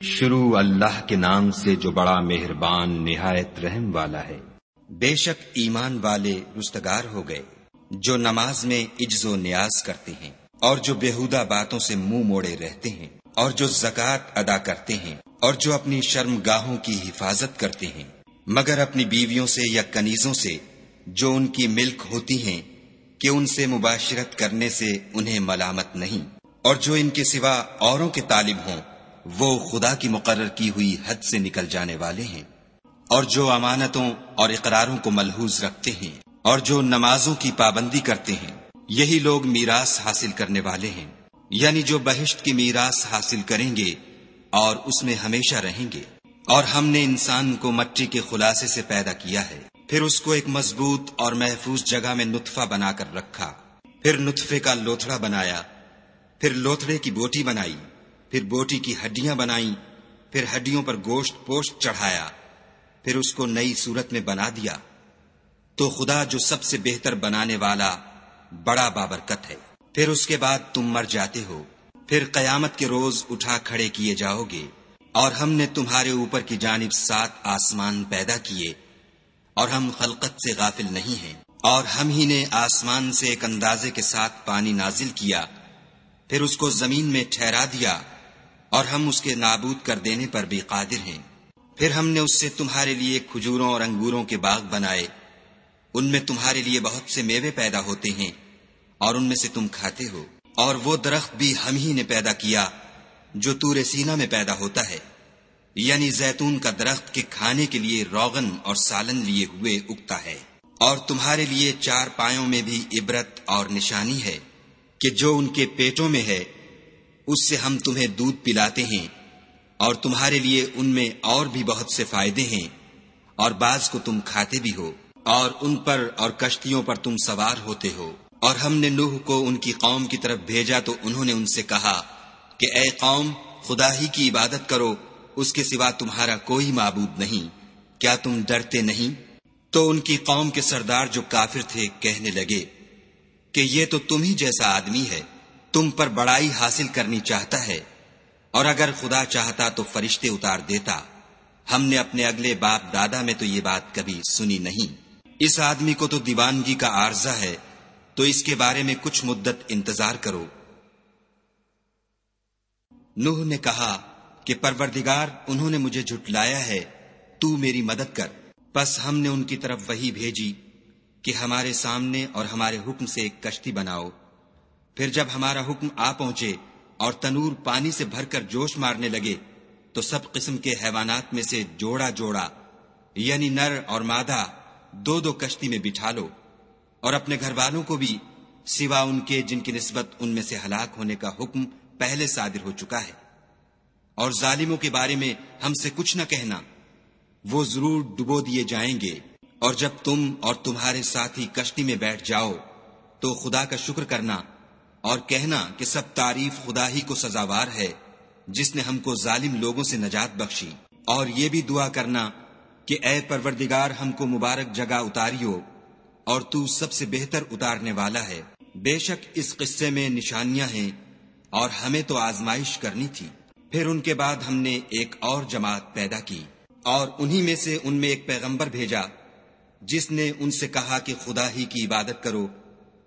شروع اللہ کے نام سے جو بڑا مہربان، نہایت رحم والا ہے۔ بے شک ایمان والے رستگار ہو گئے، جو نماز میں عجز و نیاز کرتے ہیں، اور جو بےحدہ باتوں سے منہ مو موڑے رہتے ہیں، اور جو زکوٰۃ ادا کرتے ہیں، اور جو اپنی شرم گاہوں کی حفاظت کرتے ہیں۔ مگر اپنی بیویوں سے یا کنیزوں سے جو ان کی ملک ہوتی ہیں، کہ ان سے مباشرت کرنے سے انہیں ملامت نہیں، اور جو ان کے سوا اوروں کے طالب ہوں وہ خدا کی مقرر کی ہوئی حد سے نکل جانے والے ہیں۔ اور جو امانتوں اور اقراروں کو ملحوظ رکھتے ہیں اور جو نمازوں کی پابندی کرتے ہیں، یہی لوگ میراث حاصل کرنے والے ہیں۔ یعنی جو بہشت کی میراث حاصل کریں گے اور اس میں ہمیشہ رہیں گے۔ اور ہم نے انسان کو مٹی کے خلاصے سے پیدا کیا ہے۔ پھر اس کو ایک مضبوط اور محفوظ جگہ میں نطفہ بنا کر رکھا۔ پھر نطفے کا لوتھڑا بنایا۔ پھر لوتھڑے کی بوٹی بنائی۔ پھر بوٹی کی ہڈیاں بنائی پھر ہڈیوں پر گوشت پوشت چڑھایا، پھر اس کو نئی صورت میں بنا دیا۔ تو خدا جو سب سے بہتر بنانے والا بڑا بابرکت ہے۔ پھر اس کے بعد تم مر جاتے ہو۔ پھر قیامت کے روز اٹھا کھڑے کیے جاؤ گے۔ اور ہم نے تمہارے اوپر کی جانب سات آسمان پیدا کیے۔ اور ہم خلقت سے غافل نہیں ہیں۔ اور ہم ہی نے آسمان سے ایک اندازے کے ساتھ پانی نازل کیا۔ پھر اس کو زمین میں ٹھہرا دیا۔ اور ہم اس کے نابود کر دینے پر بھی قادر ہیں۔ پھر ہم نے اس سے تمہارے لیے کھجوروں اور انگوروں کے باغ بنائے۔ ان میں تمہارے لیے بہت سے میوے پیدا ہوتے ہیں اور ان میں سے تم کھاتے ہو۔ اور وہ درخت بھی ہم ہی نے پیدا کیا جو تور سینا میں پیدا ہوتا ہے۔ یعنی زیتون کا درخت کے کھانے کے لیے روغن اور سالن لیے ہوئے اگتا ہے۔ اور تمہارے لیے چار پایوں میں بھی عبرت اور نشانی ہے کہ جو ان کے پیٹوں میں ہے اس سے ہم تمہیں دودھ پلاتے ہیں اور تمہارے لیے ان میں اور بھی بہت سے فائدے ہیں اور بعض کو تم کھاتے بھی ہو اور ان پر اور کشتیوں پر تم سوار ہوتے ہو۔ اور ہم نے نوح کو ان کی قوم کی طرف بھیجا تو انہوں نے ان سے کہا کہ اے قوم، خدا ہی کی عبادت کرو، اس کے سوا تمہارا کوئی معبود نہیں۔ کیا تم ڈرتے نہیں؟ تو ان کی قوم کے سردار جو کافر تھے کہنے لگے کہ یہ تو تم ہی جیسا آدمی ہے۔ تم پر بڑائی حاصل کرنی چاہتا ہے، اور اگر خدا چاہتا تو فرشتے اتار دیتا۔ ہم نے اپنے اگلے باپ دادا میں تو یہ بات کبھی سنی نہیں۔ اس آدمی کو تو دیوانگی کا عارضہ ہے، تو اس کے بارے میں کچھ مدت انتظار کرو۔ نوح نے کہا کہ پروردگار، انہوں نے مجھے جھٹلایا ہے، تو میری مدد کر۔ بس ہم نے ان کی طرف وہی بھیجی کہ ہمارے سامنے اور ہمارے حکم سے ایک کشتی بناؤ۔ پھر جب ہمارا حکم آ پہنچے اور تنور پانی سے بھر کر جوش مارنے لگے، تو سب قسم کے حیوانات میں سے جوڑا جوڑا یعنی نر اور مادہ، دو دو کشتی میں بٹھا لو۔ اور اپنے گھر والوں کو بھی، سوا ان کے جن کی نسبت ان میں سے ہلاک ہونے کا حکم پہلے صادر ہو چکا ہے۔ اور ظالموں کے بارے میں ہم سے کچھ نہ کہنا، وہ ضرور ڈبو دیے جائیں گے۔ اور جب تم اور تمہارے ساتھی کشتی میں بیٹھ جاؤ، تو خدا کا شکر کرنا اور کہنا کہ سب تعریف خدا ہی کو سزاوار ہے، جس نے ہم کو ظالم لوگوں سے نجات بخشی۔ اور یہ بھی دعا کرنا کہ اے پروردگار، ہم کو مبارک جگہ اتاریو، اور تو سب سے بہتر اتارنے والا ہے۔ بے شک اس قصے میں نشانیاں ہیں، اور ہمیں تو آزمائش کرنی تھی۔ پھر ان کے بعد ہم نے ایک اور جماعت پیدا کی، اور انہی میں سے ان میں ایک پیغمبر بھیجا، جس نے ان سے کہا کہ خدا ہی کی عبادت کرو۔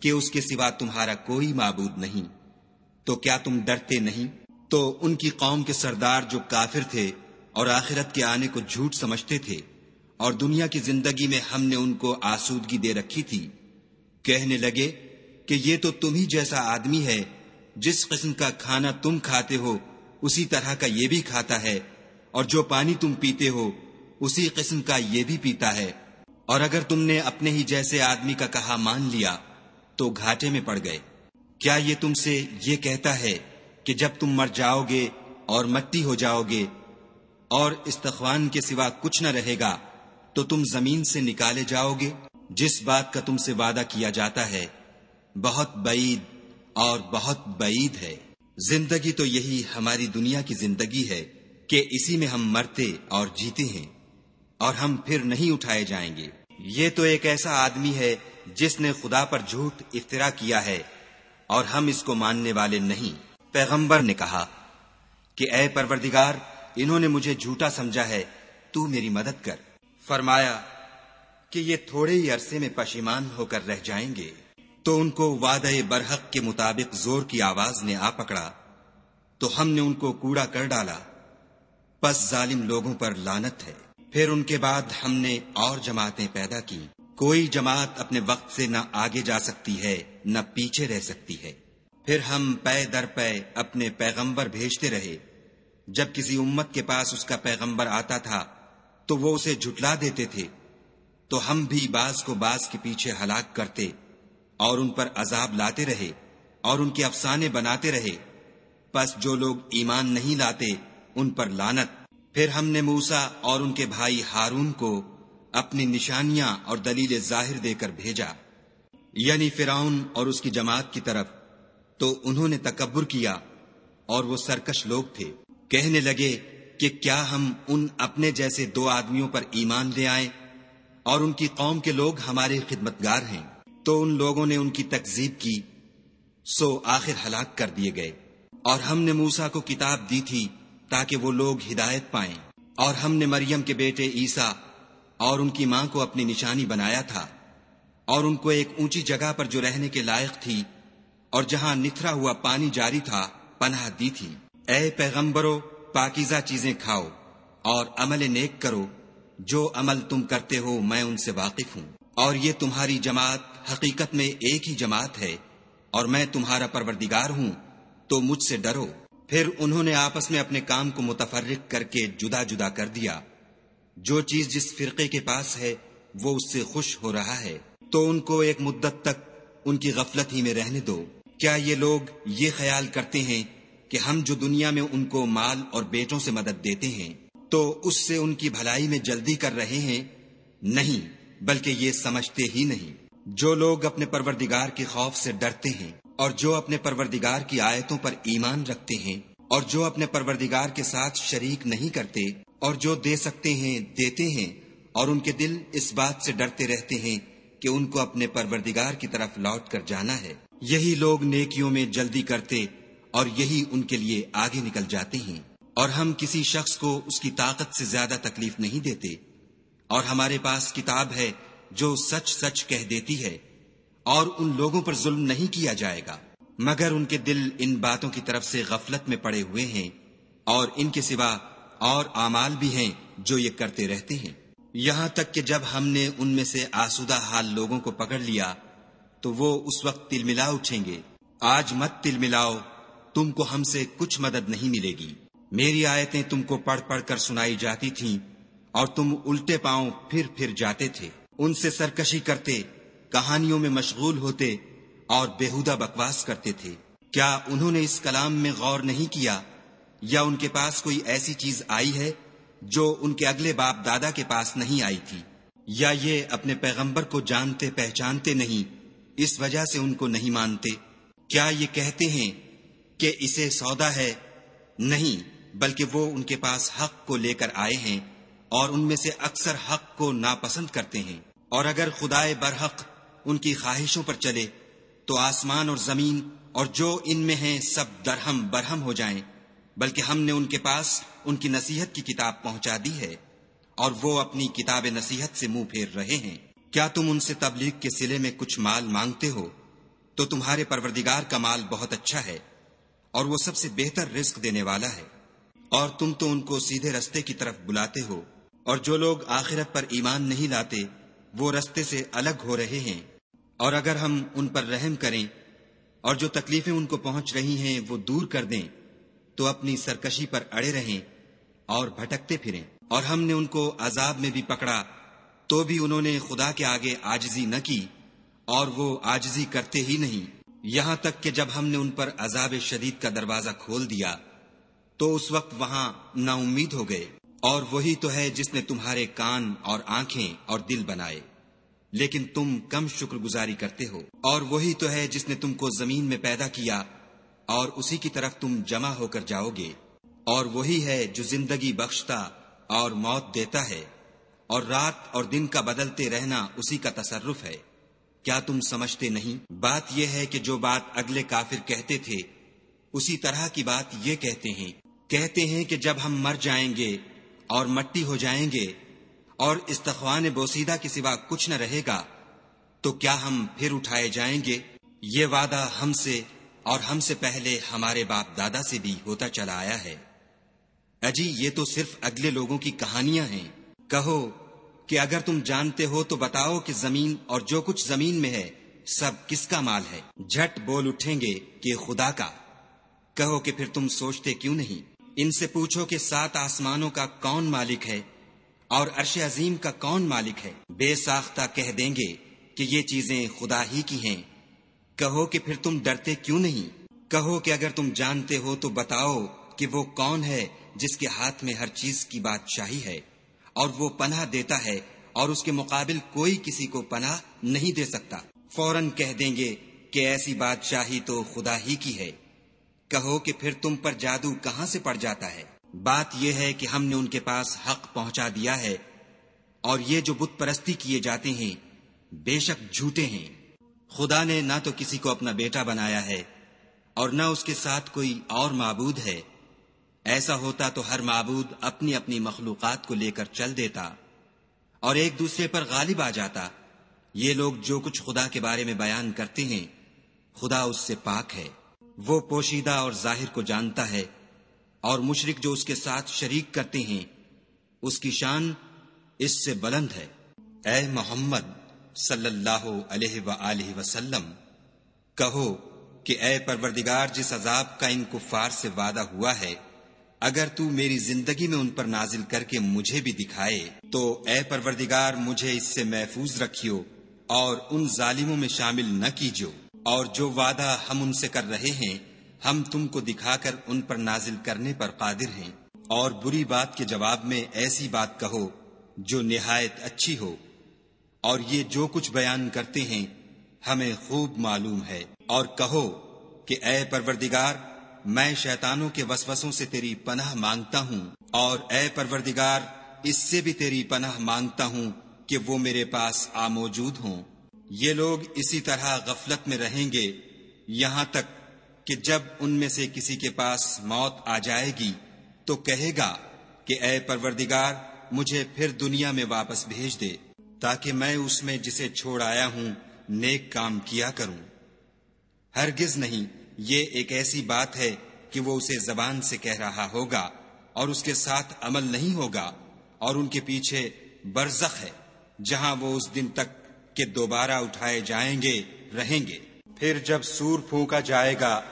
کہ اس کے سوا تمہارا کوئی معبود نہیں۔ تو کیا تم ڈرتے نہیں؟ تو ان کی قوم کے سردار جو کافر تھے اور آخرت کے آنے کو جھوٹ سمجھتے تھے، اور دنیا کی زندگی میں ہم نے ان کو آسودگی دے رکھی تھی۔ کہنے لگے کہ یہ تو تم ہی جیسا آدمی ہے، جس قسم کا کھانا تم کھاتے ہو، اسی طرح کا یہ بھی کھاتا ہے، اور جو پانی تم پیتے ہو، اسی قسم کا یہ بھی پیتا ہے۔ اور اگر تم نے اپنے ہی جیسے آدمی کا کہا مان لیا تو گھاٹے میں پڑ گئے۔ کیا یہ تم سے یہ کہتا ہے کہ جب تم مر جاؤ گے اور مٹی ہو جاؤ گے اور استخوان کے سوا کچھ نہ رہے گا، تو تم زمین سے نکالے جاؤ گے جس بات کا تم سے وعدہ کیا جاتا ہے۔ بہت بعید اور بہت بعید ہے۔ زندگی تو یہی ہماری دنیا کی زندگی ہے کہ اسی میں ہم مرتے اور جیتے ہیں اور ہم پھر نہیں اٹھائے جائیں گے۔ یہ تو ایک ایسا آدمی ہے جس نے خدا پر جھوٹ افطرا کیا ہے اور ہم اس کو ماننے والے نہیں۔ پیغمبر نے کہا کہ اے پروردگار، انہوں نے مجھے جھوٹا سمجھا ہے، تو میری مدد کر۔ فرمایا کہ یہ تھوڑے ہی عرصے میں پشیمان ہو کر رہ جائیں گے۔ تو ان کو وعدہ برحق کے مطابق زور کی آواز نے آ پکڑا۔ تو ہم نے ان کو کوڑا کر ڈالا۔ پس ظالم لوگوں پر لانت ہے۔ پھر ان کے بعد ہم نے اور جماعتیں پیدا کی کوئی جماعت اپنے وقت سے نہ آگے جا سکتی ہے، نہ پیچھے رہ سکتی ہے۔ پھر ہم پے در پے اپنے پیغمبر بھیجتے رہے۔ جب کسی امت کے پاس اس کا پیغمبر آتا تھا، تو وہ اسے جھٹلا دیتے تھے۔ تو ہم بھی باز کو باز کے پیچھے ہلاک کرتے اور ان پر عذاب لاتے رہے اور ان کے افسانے بناتے رہے۔ پس جو لوگ ایمان نہیں لاتے، ان پر لانت پھر ہم نے موسا اور ان کے بھائی ہارون کو اپنی نشانیاں اور دلیل ظاہر دے کر بھیجا۔ یعنی فرعون اور اس کی جماعت کی طرف۔ تو انہوں نے تکبر کیا اور وہ سرکش لوگ تھے۔ کہنے لگے کہ کیا ہم ان اپنے جیسے دو آدمیوں پر ایمان لے آئیں اور ان کی قوم کے لوگ ہمارے خدمتگار ہیں۔ تو ان لوگوں نے ان کی تکزیب کی۔ سو آخر ہلاک کر دیے گئے۔ اور ہم نے موسا کو کتاب دی تھی تاکہ وہ لوگ ہدایت پائیں۔ اور ہم نے مریم کے بیٹے عیسا اور ان کی ماں کو اپنی نشانی بنایا تھا اور ان کو ایک اونچی جگہ پر جو رہنے کے لائق تھی اور جہاں نتھرا ہوا پانی جاری تھا، پناہ دی تھی۔ اے پیغمبرو، پاکیزہ چیزیں کھاؤ اور عمل نیک کرو۔ جو عمل تم کرتے ہو، میں ان سے واقف ہوں۔ اور یہ تمہاری جماعت حقیقت میں ایک ہی جماعت ہے اور میں تمہارا پروردگار ہوں، تو مجھ سے ڈرو۔ پھر انہوں نے آپس میں اپنے کام کو متفرق کر کے جدا جدا کر دیا۔ جو چیز جس فرقے کے پاس ہے، وہ اس سے خوش ہو رہا ہے۔ تو ان کو ایک مدت تک ان کی غفلت ہی میں رہنے دو۔ کیا یہ لوگ یہ خیال کرتے ہیں کہ ہم جو دنیا میں ان کو مال اور بیٹوں سے مدد دیتے ہیں، تو اس سے ان کی بھلائی میں جلدی کر رہے ہیں؟ نہیں، بلکہ یہ سمجھتے ہی نہیں۔ جو لوگ اپنے پروردگار کے خوف سے ڈرتے ہیں اور جو اپنے پروردگار کی آیتوں پر ایمان رکھتے ہیں اور جو اپنے پروردگار کے ساتھ شریک نہیں کرتے اور جو دے سکتے ہیں، دیتے ہیں، اور ان کے دل اس بات سے ڈرتے رہتے ہیں کہ ان کو اپنے پروردگار کی طرف لوٹ کر جانا ہے۔ یہی لوگ نیکیوں میں جلدی کرتے اور یہی ان کے لیے آگے نکل جاتے ہیں۔ اور ہم کسی شخص کو اس کی طاقت سے زیادہ تکلیف نہیں دیتے۔ اور ہمارے پاس کتاب ہے جو سچ سچ کہہ دیتی ہے، اور ان لوگوں پر ظلم نہیں کیا جائے گا۔ مگر ان کے دل ان باتوں کی طرف سے غفلت میں پڑے ہوئے ہیں، اور ان کے سوا اور اعمال بھی ہیں جو یہ کرتے رہتے ہیں۔ یہاں تک کہ جب ہم نے ان میں سے آسودہ حال لوگوں کو پکڑ لیا، تو وہ اس وقت تل ملا اٹھیں گے۔ آج مت تل ملاؤ، تم کو ہم سے کچھ مدد نہیں ملے گی۔ میری آیتیں تم کو پڑھ پڑھ کر سنائی جاتی تھیں اور تم الٹے پاؤں پھر پھر جاتے تھے۔ ان سے سرکشی کرتے، کہانیوں میں مشغول ہوتے اور بےحدہ بکواس کرتے تھے۔ کیا انہوں نے اس کلام میں غور نہیں کیا؟ یا ان کے پاس کوئی ایسی چیز آئی ہے جو ان کے اگلے باپ دادا کے پاس نہیں آئی تھی؟ یا یہ اپنے پیغمبر کو جانتے پہچانتے نہیں، اس وجہ سے ان کو نہیں مانتے؟ کیا یہ کہتے ہیں کہ اسے سودا ہے؟ نہیں، بلکہ وہ ان کے پاس حق کو لے کر آئے ہیں اور ان میں سے اکثر حق کو ناپسند کرتے ہیں۔ اور اگر خدائے برحق ان کی خواہشوں پر چلے، تو آسمان اور زمین اور جو ان میں ہیں سب درہم برہم ہو جائیں۔ بلکہ ہم نے ان کے پاس ان کی نصیحت کی کتاب پہنچا دی ہے اور وہ اپنی کتاب نصیحت سے منہ پھیر رہے ہیں۔ کیا تم ان سے تبلیغ کے سلے میں کچھ مال مانگتے ہو؟ تو تمہارے پروردگار کا مال بہت اچھا ہے اور وہ سب سے بہتر رزق دینے والا ہے۔ اور تم تو ان کو سیدھے رستے کی طرف بلاتے ہو اور جو لوگ آخرت پر ایمان نہیں لاتے، وہ رستے سے الگ ہو رہے ہیں۔ اور اگر ہم ان پر رحم کریں اور جو تکلیفیں ان کو پہنچ رہی ہیں، وہ دور کر دیں تو اپنی سرکشی پر اڑے رہیں اور بھٹکتے پھریں۔ اور ہم نے ان کو عذاب میں بھی پکڑا، تو بھی انہوں نے خدا کے آگے آجزی نہ کی، اور وہ آجزی کرتے ہی نہیں۔ یہاں تک کہ جب ہم نے ان پر عذاب شدید کا دروازہ کھول دیا، تو اس وقت وہاں نا امید ہو گئے۔ اور وہی تو ہے جس نے تمہارے کان اور آنکھیں اور دل بنائے۔ لیکن تم کم شکر گزاری کرتے ہو۔ اور وہی تو ہے جس نے تم کو زمین میں پیدا کیا اور اسی کی طرف تم جمع ہو کر جاؤ گے، اور وہی ہے جو زندگی بخشتا اور موت دیتا ہے، اور رات اور دن کا بدلتے رہنا اسی کا تصرف ہے۔ کیا تم سمجھتے نہیں؟ بات یہ ہے کہ جو بات اگلے کافر کہتے تھے، اسی طرح کی بات یہ کہتے ہیں۔ کہتے ہیں کہ جب ہم مر جائیں گے اور مٹی ہو جائیں گے اور استخوان بوسیدہ کے سوا کچھ نہ رہے گا، تو کیا ہم پھر اٹھائے جائیں گے؟ یہ وعدہ ہم سے اور ہم سے پہلے ہمارے باپ دادا سے بھی ہوتا چلا آیا ہے۔ اجی، یہ تو صرف اگلے لوگوں کی کہانیاں ہیں۔ کہو کہ اگر تم جانتے ہو تو بتاؤ کہ زمین اور جو کچھ زمین میں ہے، سب کس کا مال ہے؟ جھٹ بول اٹھیں گے کہ خدا کا۔ کہو کہ پھر تم سوچتے کیوں نہیں؟ ان سے پوچھو کہ سات آسمانوں کا کون مالک ہے اور عرش عظیم کا کون مالک ہے؟ بے ساختہ کہہ دیں گے کہ یہ چیزیں خدا ہی کی ہیں۔ کہو کہ پھر تم ڈرتے کیوں نہیں؟ کہو کہ اگر تم جانتے ہو تو بتاؤ کہ وہ کون ہے جس کے ہاتھ میں ہر چیز کی بادشاہی ہے اور وہ پناہ دیتا ہے اور اس کے مقابل کوئی کسی کو پناہ نہیں دے سکتا۔ فوراً کہہ دیں گے کہ ایسی بادشاہی تو خدا ہی کی ہے۔ کہو کہ پھر تم پر جادو کہاں سے پڑ جاتا ہے؟ بات یہ ہے کہ ہم نے ان کے پاس حق پہنچا دیا ہے اور یہ جو بت پرستی کیے جاتے ہیں، بے شک جھوٹے ہیں۔ خدا نے نہ تو کسی کو اپنا بیٹا بنایا ہے اور نہ اس کے ساتھ کوئی اور معبود ہے۔ ایسا ہوتا تو ہر معبود اپنی اپنی مخلوقات کو لے کر چل دیتا اور ایک دوسرے پر غالب آ جاتا۔ یہ لوگ جو کچھ خدا کے بارے میں بیان کرتے ہیں، خدا اس سے پاک ہے۔ وہ پوشیدہ اور ظاہر کو جانتا ہے اور مشرق جو اس کے ساتھ شریک کرتے ہیں، اس کی شان اس سے بلند ہے۔ اے محمد! صلی اللہ علیہ وسلم، کہو کہ اے پروردگار، جس عذاب کا ان کفار سے وعدہ ہوا ہے، اگر تو میری زندگی میں ان پر نازل کر کے مجھے بھی دکھائے، تو اے پروردگار، مجھے اس سے محفوظ رکھیو اور ان ظالموں میں شامل نہ کیجو اور جو وعدہ ہم ان سے کر رہے ہیں، ہم تم کو دکھا کر ان پر نازل کرنے پر قادر ہیں۔ اور بری بات کے جواب میں ایسی بات کہو جو نہایت اچھی ہو۔ اور یہ جو کچھ بیان کرتے ہیں، ہمیں خوب معلوم ہے۔ اور کہو کہ اے پروردگار، میں شیطانوں کے وسوسوں سے تیری پناہ مانگتا ہوں، اور اے پروردگار، اس سے بھی تیری پناہ مانگتا ہوں کہ وہ میرے پاس آ موجود ہوں۔ یہ لوگ اسی طرح غفلت میں رہیں گے، یہاں تک کہ جب ان میں سے کسی کے پاس موت آ جائے گی، تو کہے گا کہ اے پروردگار، مجھے پھر دنیا میں واپس بھیج دے۔ تاکہ میں اس میں جسے چھوڑ آیا ہوں، نیک کام کیا کروں۔ ہرگز نہیں، یہ ایک ایسی بات ہے کہ وہ اسے زبان سے کہہ رہا ہوگا اور اس کے ساتھ عمل نہیں ہوگا اور ان کے پیچھے برزخ ہے، جہاں وہ اس دن تک کہ دوبارہ اٹھائے جائیں گے، رہیں گے۔ پھر جب سور پھونکا جائے گا،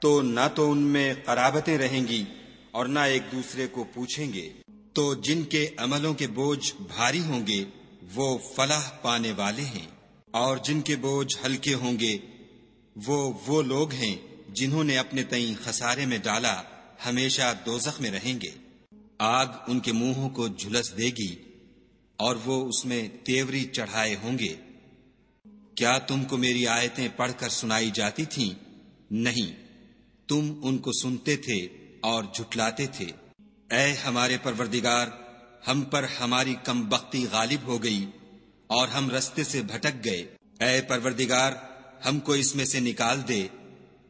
تو نہ تو ان میں قرابتیں رہیں گی اور نہ ایک دوسرے کو پوچھیں گے۔ تو جن کے عملوں کے بوجھ بھاری ہوں گے وہ فلاح پانے والے ہیں اور جن کے بوجھ ہلکے ہوں گے، وہ وہ لوگ ہیں جنہوں نے اپنے تئیں خسارے میں ڈالا، ہمیشہ دوزخ میں رہیں گے۔ آگ ان کے منہوں کو جھلس دے گی اور وہ اس میں تیوری چڑھائے ہوں گے۔ کیا تم کو میری آیتیں پڑھ کر سنائی جاتی تھیں؟ نہیں۔ تم ان کو سنتے تھے اور جھٹلاتے تھے۔ اے ہمارے پروردگار ہم پر ہماری کم بختی غالب ہو گئی اور ہم رستے سے بھٹک گئے۔ اے پروردگار، ہم کو اس میں سے نکال دے۔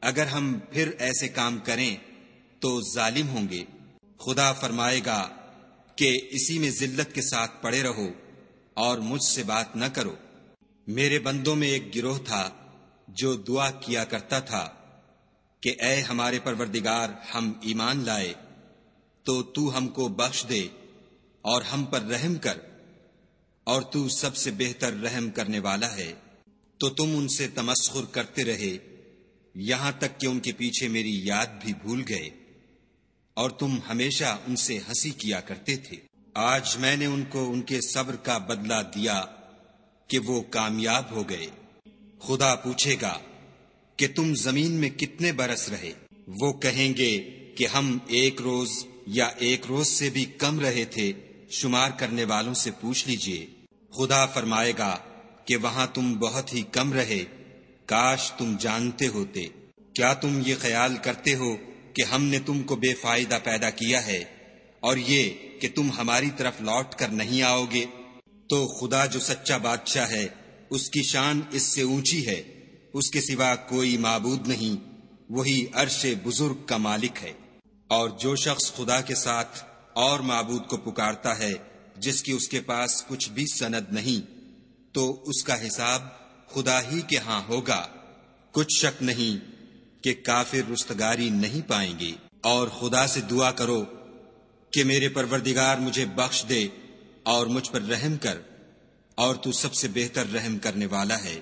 اگر ہم پھر ایسے کام کریں تو ظالم ہوں گے۔ خدا فرمائے گا کہ اسی میں ذلت کے ساتھ پڑے رہو اور مجھ سے بات نہ کرو۔ میرے بندوں میں ایک گروہ تھا جو دعا کیا کرتا تھا کہ اے ہمارے پروردگار، ہم ایمان لائے تو تو ہم کو بخش دے۔ اور ہم پر رحم کر، اور تو سب سے بہتر رحم کرنے والا ہے، تو تم ان سے تمسخر کرتے رہے، یہاں تک کہ ان کے پیچھے میری یاد بھی بھول گئے، اور تم ہمیشہ ان سے ہنسی کیا کرتے تھے۔ آج میں نے ان کو ان کے صبر کا بدلہ دیا کہ وہ کامیاب ہو گئے۔ خدا پوچھے گا کہ تم زمین میں کتنے برس رہے؟ وہ کہیں گے کہ ہم ایک روز یا ایک روز سے بھی کم رہے تھے شمار کرنے والوں سے پوچھ لیجیے، خدا فرمائے گا کہ وہاں تم بہت ہی کم رہے۔ کاش تم جانتے ہوتے۔ کیا تم یہ خیال کرتے ہو کہ ہم نے تم کو بے فائدہ پیدا کیا ہے اور یہ کہ تم ہماری طرف لوٹ کر نہیں آؤ گے؟ تو خدا جو سچا بادشاہ ہے، اس کی شان اس سے اونچی ہے۔ اس کے سوا کوئی معبود نہیں۔ وہی عرش بزرگ کا مالک ہے۔ اور جو شخص خدا کے ساتھ اور معبود کو پکارتا ہے، جس کی اس کے پاس کچھ بھی سند نہیں۔ تو اس کا حساب خدا ہی کے ہاں ہوگا۔ کچھ شک نہیں کہ کافر رستگاری نہیں پائیں گے۔ اور خدا سے دعا کرو کہ میرے پروردگار مجھے بخش دے اور مجھ پر رحم کر، اور تو سب سے بہتر رحم کرنے والا ہے۔